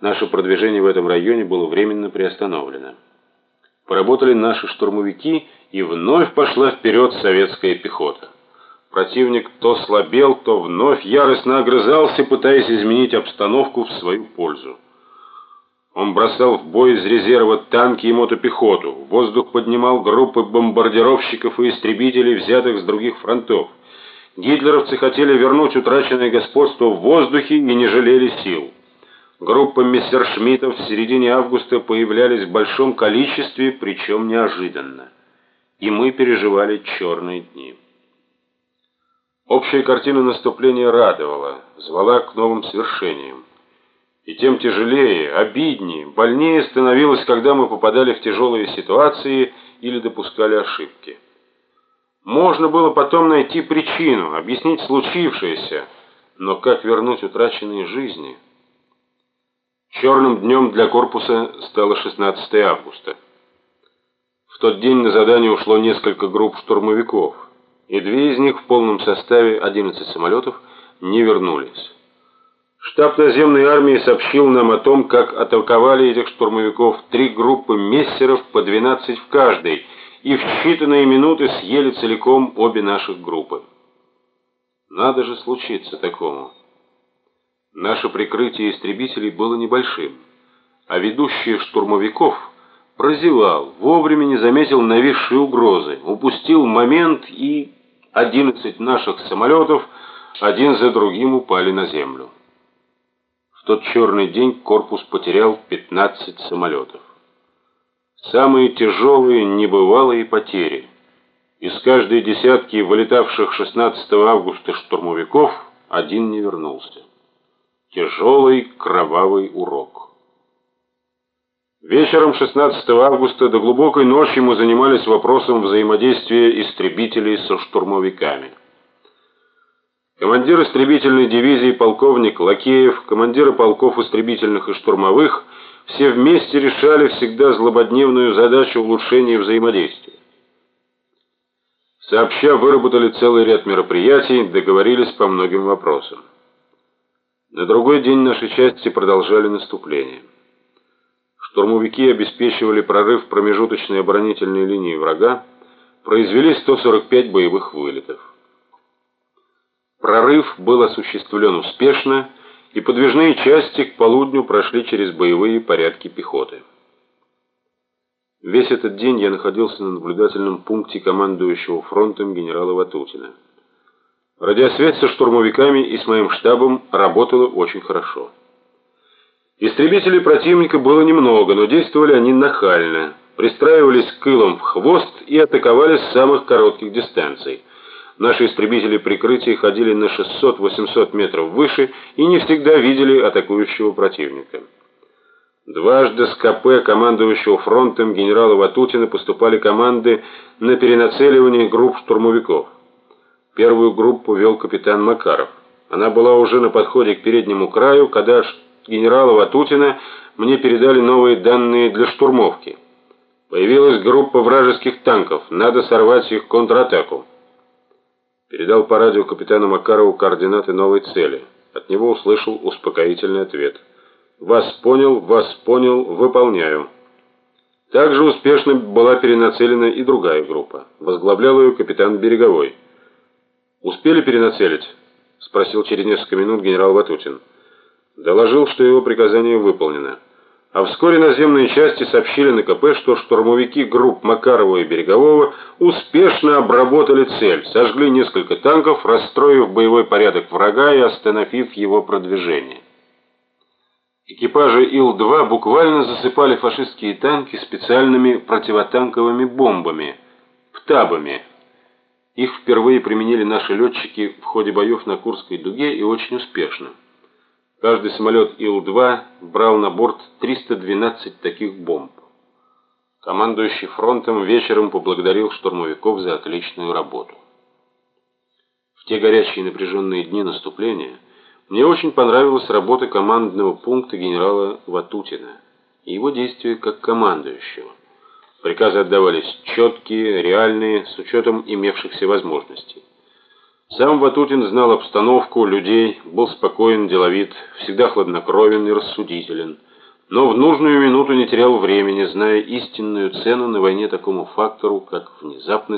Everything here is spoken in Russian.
Наше продвижение в этом районе было временно приостановлено. Поработали наши штурмовики, и вновь пошла вперед советская пехота. Противник то слабел, то вновь яростно огрызался, пытаясь изменить обстановку в свою пользу. Он бросал в бой из резерва танки и мотопехоту. В воздух поднимал группы бомбардировщиков и истребителей, взятых с других фронтов. Гитлеровцы хотели вернуть утраченное господство в воздухе и не жалели сил. Группы мессершмиттов в середине августа появлялись в большом количестве, причем неожиданно. И мы переживали черные дни. Общая картина наступления радовала, звала к новым свершениям. И тем тяжелее, обиднее, больнее становилось, когда мы попадали в тяжелые ситуации или допускали ошибки. Можно было потом найти причину, объяснить случившееся, но как вернуть утраченные жизни? Черным днем для корпуса стало 16 августа. В тот день на задание ушло несколько групп штурмовиков, и две из них в полном составе, 11 самолетов, не вернулись. Штаб наземной армии сообщил нам о том, как атаковали этих штурмовиков три группы мессеров по 12 в каждой, и в считанные минуты съели целиком обе наших группы. Надо же случиться такому. Наше прикрытие истребителей было небольшим, а ведущий штурмовиков прозевал, вовремя не заметил нависшей угрозы, упустил момент и 11 наших самолетов один за другим упали на землю тот черный день корпус потерял 15 самолетов. Самые тяжелые небывалые потери. Из каждой десятки вылетавших 16 августа штурмовиков один не вернулся. Тяжелый кровавый урок. Вечером 16 августа до глубокой ночи мы занимались вопросом взаимодействия истребителей со штурмовиками. Командир истребительной дивизии полковник Лакеев, командиры полков истребительных и штурмовых все вместе решали всегда злободневную задачу улучшения взаимодействия. Сообща выработали целый ряд мероприятий, договорились по многим вопросам. На другой день наши части продолжали наступление. Штурмовики обеспечивали прорыв промежуточной оборонительной линии врага, произвели 145 боевых вылетов. Прорыв был осуществлен успешно, и подвижные части к полудню прошли через боевые порядки пехоты. Весь этот день я находился на наблюдательном пункте командующего фронтом генерала Ватутина. Радиосвязь со штурмовиками и с моим штабом работала очень хорошо. Истребителей противника было немного, но действовали они нахально, пристраивались кылом в хвост и атаковали с самых коротких дистанций. Наши истребители прикрытия ходили на 600-800 метров выше и не всегда видели атакующего противника. Дважды с КП командующего фронтом генерала Ватутина поступали команды на перенацеливание групп штурмовиков. Первую группу вел капитан Макаров. Она была уже на подходе к переднему краю, когда генерала Ватутина мне передали новые данные для штурмовки. Появилась группа вражеских танков, надо сорвать их контратаку. Передал по радио капитану Макарову координаты новой цели. От него услышал успокоительный ответ. «Вас понял, вас понял, выполняю». Также успешно была перенацелена и другая группа. Возглавлял ее капитан Береговой. «Успели перенацелить?» – спросил через несколько минут генерал Ватутин. Доложил, что его приказание выполнено. А вскоре наземные части сообщили на КП, что штурмовики групп Макарова и Берегового успешно обработали цель, сожгли несколько танков, расстроив боевой порядок врага и остановив его продвижение. Экипажи Ил-2 буквально засыпали фашистские танки специальными противотанковыми бомбами, птабами. Их впервые применили наши летчики в ходе боев на Курской дуге и очень успешно. Каждый самолет Ил-2 брал на борт 312 таких бомб. Командующий фронтом вечером поблагодарил штурмовиков за отличную работу. В те горячие напряженные дни наступления мне очень понравилась работа командного пункта генерала Ватутина и его действия как командующего. Приказы отдавались четкие, реальные, с учетом имевшихся возможностей. Сам Ватутин знал обстановку, людей, был спокоен, деловит, всегда хладнокровен и рассудителен, но в нужную минуту не терял времени, зная истинную цену на войне такому фактору, как внезапность